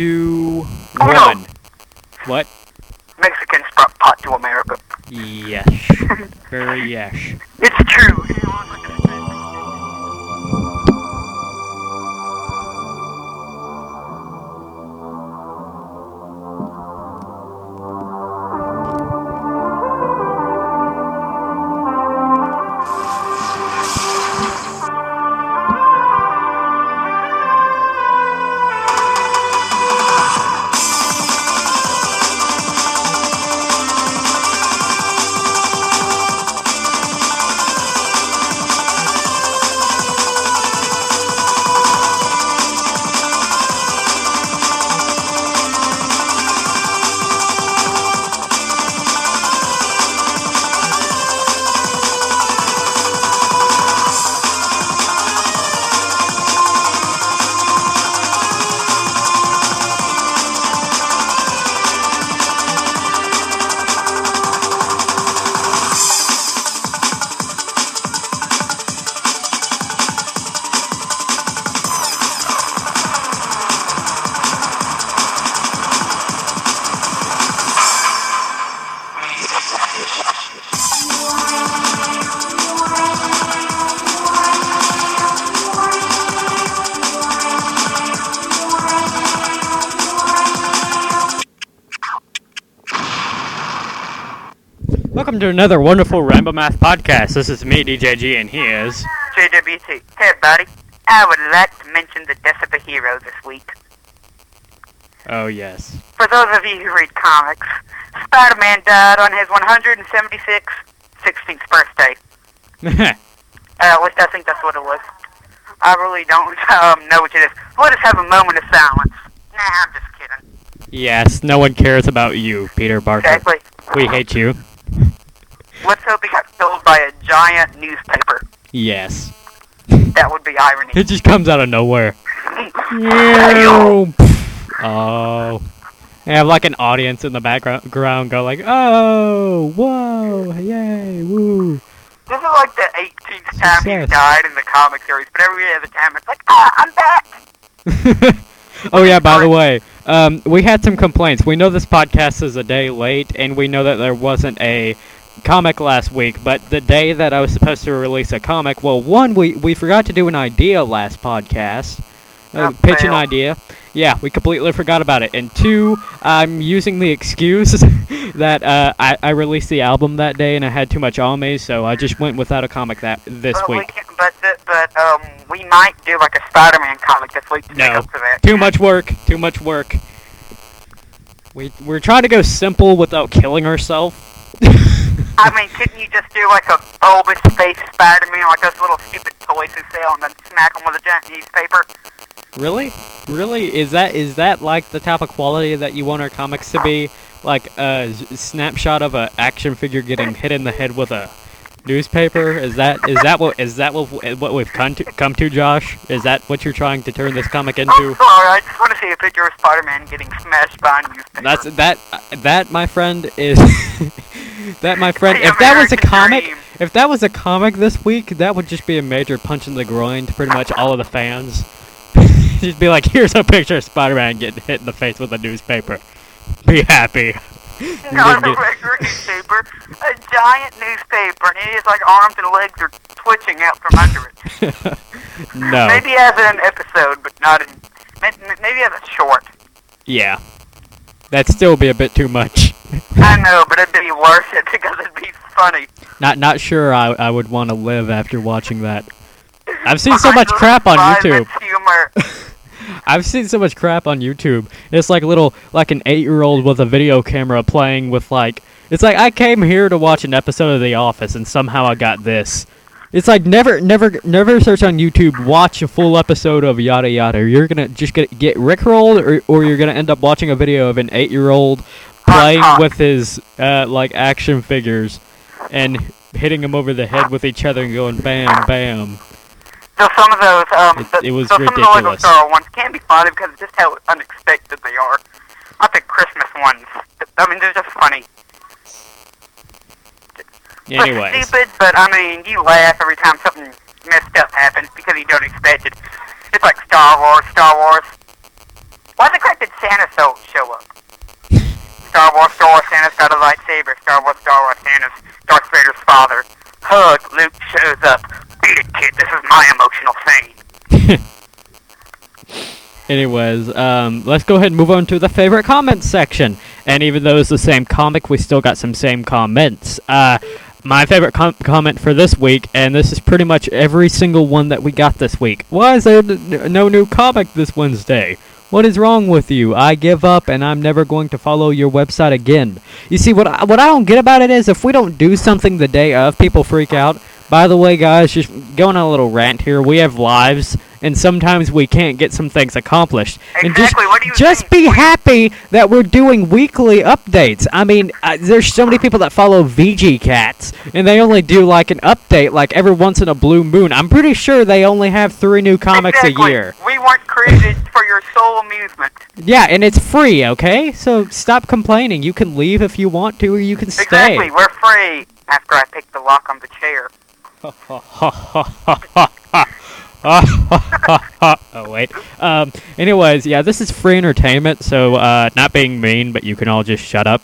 two, one. What? Mexicans brought pot to America. Yes. Very yes. It's true. Welcome to another wonderful Rainbow Math podcast. This is me, DJG, and he is. JWT. Hey, buddy. I would like to mention the death of a hero this week. Oh, yes. For those of you who read comics, Spider-Man died on his 176th 16th birthday. Uh, at least I think that's what it was. I really don't um, know what it is. Let us have a moment of silence. Nah, I'm just kidding. yes, no one cares about you, Peter Parker. Exactly. We hate you. Let's hope he got killed by a giant newspaper. Yes. That would be irony. It just comes out of nowhere. Oh. And have like an audience in the background ground go like, oh, whoa, yay, woo. This is like the 18th time Success. he's died in the comic series, but every other time it's like, ah, I'm back. oh yeah, by the way, um, we had some complaints. We know this podcast is a day late, and we know that there wasn't a comic last week. But the day that I was supposed to release a comic, well, one we we forgot to do an idea last podcast, uh, Oh, pitch an idea. Yeah, we completely forgot about it. And two, I'm using the excuse that uh, I, I released the album that day and I had too much on me, so I just went without a comic that this but we week. can, but the, but um, we might do like a Spider-Man comic this week to make No. up for that. Too much work. Too much work. We we're trying to go simple without killing ourselves. I mean, couldn't you just do like a bulbous face Spider-Man, like those little stupid toys who sell, and then smack them with a giant newspaper? really? Really? Is that is that like the type of quality that you want our comics to be? Like a snapshot of an action figure getting hit in the head with a newspaper? Is that is that what is that what what we've come to come to, Josh? Is that what you're trying to turn this comic I'm into? sorry, I just want to see a picture of Spider-Man getting smashed by a newspaper. That's that that my friend is that my friend. If that was a comic, dream. if that was a comic this week, that would just be a major punch in the groin to pretty much all of the fans. just be like, here's a picture of Spider-Man getting hit in the face with a newspaper. Be happy. Not a regular newspaper, a giant newspaper, and his like arms and legs are twitching out from under it. no. Maybe as an episode, but not in. Maybe as a short. Yeah. That'd still be a bit too much. I know, but it'd be worth it because it'd be funny. Not not sure I I would want to live after watching that. I've seen so much crap on YouTube. I've seen so much crap on YouTube. It's like a little, like an eight-year-old with a video camera playing with like. It's like I came here to watch an episode of The Office, and somehow I got this. It's like never, never, never search on YouTube. Watch a full episode of yada yada. You're gonna just get get rickrolled, or or you're gonna end up watching a video of an eight-year-old playing hot. with his uh, like action figures, and hitting them over the head with each other and going bam, bam. So some of those, um, It- the, it was so some of the Lego ridiculous. Star ones can be funny because of just how unexpected they are. Not the Christmas ones. I mean, they're just funny. But Anyways. stupid, but I mean, you laugh every time something messed up happens because you don't expect it. It's like Star Wars, Star Wars. Why it called did Santa so show up? Wars, Santa's got a lightsaber. Star Wars, Star Wars, Santa's Darth Vader's father. Hug, Luke shows up. Beat it, kid. This is my emotional thing. Anyways, um, let's go ahead and move on to the favorite comments section. And even though it's the same comic, we still got some same comments. Uh, my favorite com- comment for this week, and this is pretty much every single one that we got this week. Why is there no new comic this Wednesday? What is wrong with you? I give up, and I'm never going to follow your website again. You see, what I, what I don't get about it is if we don't do something the day of, people freak out. By the way, guys, just going on a little rant here. We have lives, and sometimes we can't get some things accomplished. And just, Exactly, what do you just think? be What do you- happy that we're doing weekly updates. I mean, uh, there's so many people that follow VG Cats, and they only do like an update like every once in a blue moon. I'm pretty sure they only have three new comics exactly. a year. We weren't created for your sole amusement. Yeah, and it's free, okay? So stop complaining. You can leave if you want to, or you can stay. Exactly, we're free. After I pick the lock on the chair. oh wait. Um. Anyways, yeah, this is free entertainment, so uh, not being mean, but you can all just shut up.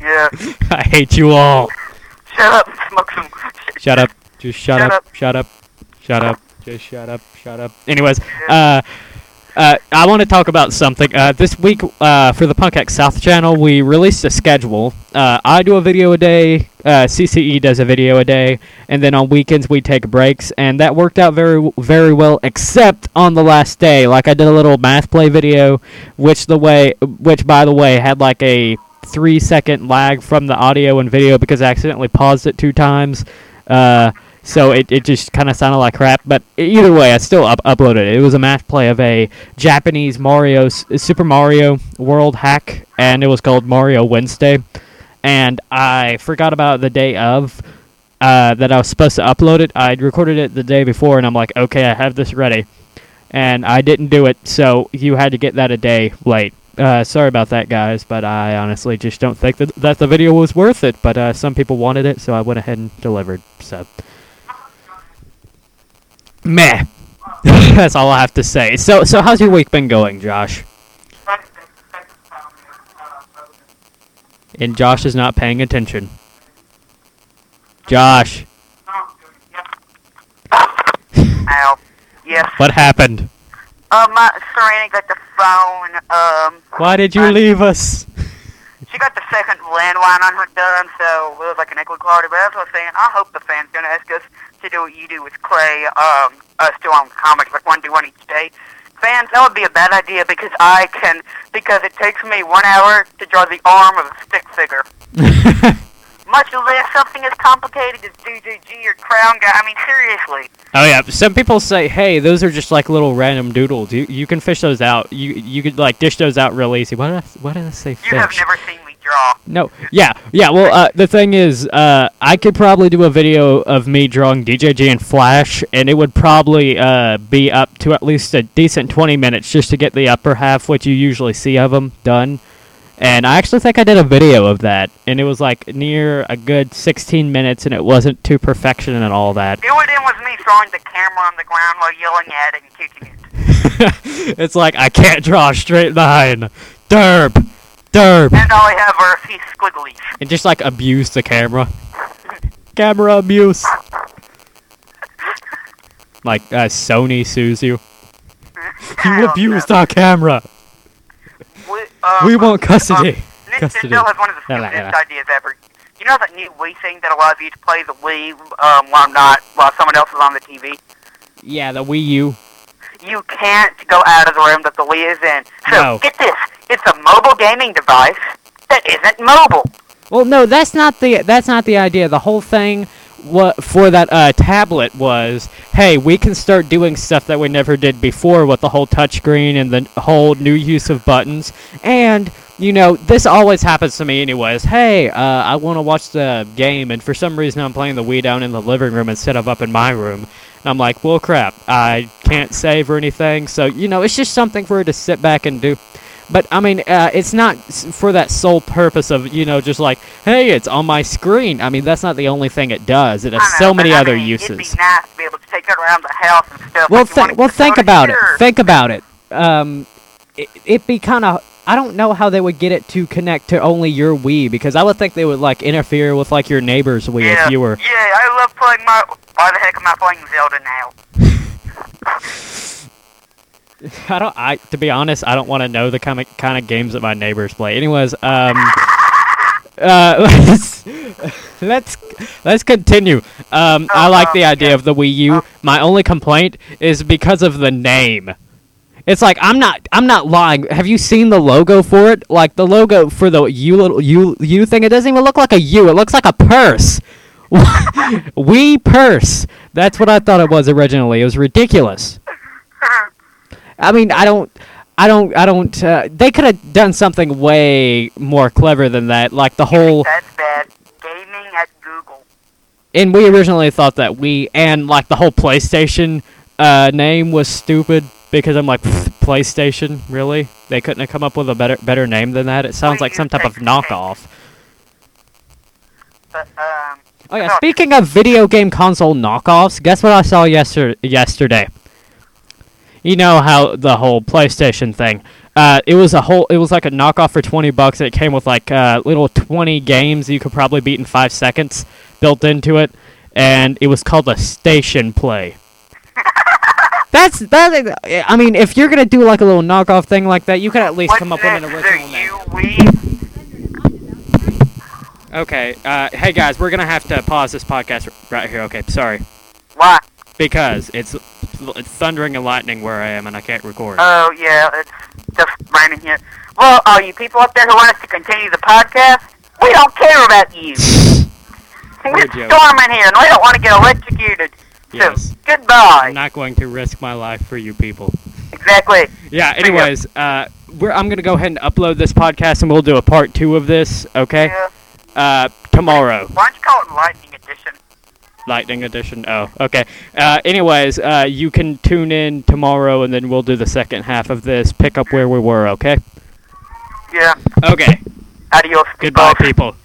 Yeah. I hate you all. Shut up and smoke some. Shut up. Just shut, Shut up. up. Shut up. Shut up. Just shut up. Shut up. Anyways, uh, uh, I want to talk about something. Uh, this week, uh, for the Punk X South channel, we released a schedule. Uh, I do a video a day. Uh, CCE does a video a day, and then on weekends we take breaks, and that worked out very, very well. Except on the last day, like I did a little math play video, which the way, which by the way had like a three second lag from the audio and video because I accidentally paused it two times. So it, it just kind of sounded like crap. But either way, I still up- uploaded it. It was a match play of a Japanese Mario, Super Mario World hack, and it was called Mario Wednesday. And I forgot about the day of uh, that I was supposed to upload it. I'd recorded it the day before, and I'm like, okay, I have this ready. And I didn't do it, so you had to get that a day late. Uh, sorry about that, guys, but I honestly just don't think that, that the video was worth it. But uh, some people wanted it, so I went ahead and delivered. So, meh. That's all I have to say. So, so how's your week been going, Josh? And Josh is not paying attention. Josh, Ow. Yes. what happened? Uh, Serena got the phone. Um, Why did you Uh, leave us? she got the second landline on her done, so it was like an equal quality. But as I was saying, I hope the fans gonna ask us to do what you do with Clay. Um, us do on comics, like one do one each day. Fans, that would be a bad idea because I can because it takes me one hour to draw the arm of a stick figure. Much less something as complicated as DJG or Crown Guy. I mean, seriously. Oh yeah, some people say, "Hey, those are just like little random doodles. You you can fish those out. You you could like dish those out real easy." Why did I, why did I say fish? You have never seen draw. No, yeah, yeah. Well, uh, the thing is, uh, I could probably do a video of me drawing DJG in Flash, and it would probably uh, be up to at least a decent 20 minutes just to get the upper half, which you usually see of them, done. And I actually think I did a video of that, and it was like near a good 16 minutes, and it wasn't to perfection and all that. It end with me throwing the camera on the ground while yelling at it and kicking it. it's like I can't draw a straight line. Derp, derp. And all I have are a few squigglies. and just like abuse the camera. camera abuse. Like uh, Sony sues you. You abused know. our camera. We, um, We want custody. Um, Nintendo Custody. has one of the Yeah, yeah, stupidest yeah. ideas ever. You know that new Wii thing that allows you to play the Wii um, while I'm not, while someone else is on the TV? Yeah, the Wii U. You can't go out of the room that the Wii is in. So No. get this: it's a mobile gaming device that isn't mobile. Well, no, that's not the that's not the idea. The whole thing what for that uh, tablet was, hey, we can start doing stuff that we never did before with the whole touchscreen and the whole new use of buttons. And you know, this always happens to me, anyways. Hey, uh, I want to watch the game, and for some reason, I'm playing the Wii down in the living room instead of up in my room. And I'm like, well, crap, I can't save or anything. So you know, it's just something for her to sit back and do. But I mean, uh, it's not for that sole purpose of you know just like, hey, it's on my screen. I mean, that's not the only thing it does. It has know, so many I other mean, uses. It'd be nice to be able to take it around the house and stuff. Well, th- well, think about it. Think about it. Um, it, it'd be kind of. I don't know how they would get it to connect to only your Wii because I would think they would like interfere with like your neighbor's Wii yeah, if you were. Yeah, I love playing my. Why the heck am I playing Zelda now? I don't. I to be honest, I don't want to know the kind of kind of games that my neighbors play. Anyways, um, uh, let's let's let's continue. Um, I like the idea of the Wii U. My only complaint is because of the name. It's like I'm not I'm not lying. Have you seen the logo for it? Like the logo for the U little U U thing. It doesn't even look like a U. It looks like a purse. Wii purse. That's what I thought it was originally. It was ridiculous. I mean, I don't, I don't, I don't. Uh, they could have done something way more clever than that. Like the whole, That's bad. Gaming at Google. and we originally thought that we and like the whole PlayStation uh, name was stupid because I'm like PlayStation. Really? They couldn't have come up with a better better name than that. It sounds like some type of knockoff. But um, Oh yeah. Speaking of video game console knockoffs, guess what I saw yester- yesterday? You know how the whole PlayStation thing. Uh, it was a whole. It was like a knockoff for twenty bucks. It came with like uh, little twenty games you could probably beat in five seconds built into it, and it was called a Station Play. That's that. I mean, if you're gonna do like a little knockoff thing like that, you could at least what's come up with an original name. Okay. Uh, hey guys, we're gonna have to pause this podcast right here. Okay, sorry. Why? Because it's it's thundering and lightning where I am, and I can't record. Oh yeah, it's just raining here. Well, all you people up there who want us to continue the podcast, we don't care about you. We're storming here, and we don't want to get electrocuted. So Yes. goodbye. I'm not going to risk my life for you people. Exactly. Yeah. Anyways, uh, we're I'm gonna go ahead and upload this podcast, and we'll do a part two of this. Okay. Yeah. Uh, tomorrow, Why don't you call it Lightning Edition? Lightning Edition. Oh, okay. Uh, anyways, uh, you can tune in tomorrow, and then we'll do the second half of this. Pick up where we were. Okay. Yeah. Okay. Adios. Goodbye, folks. people.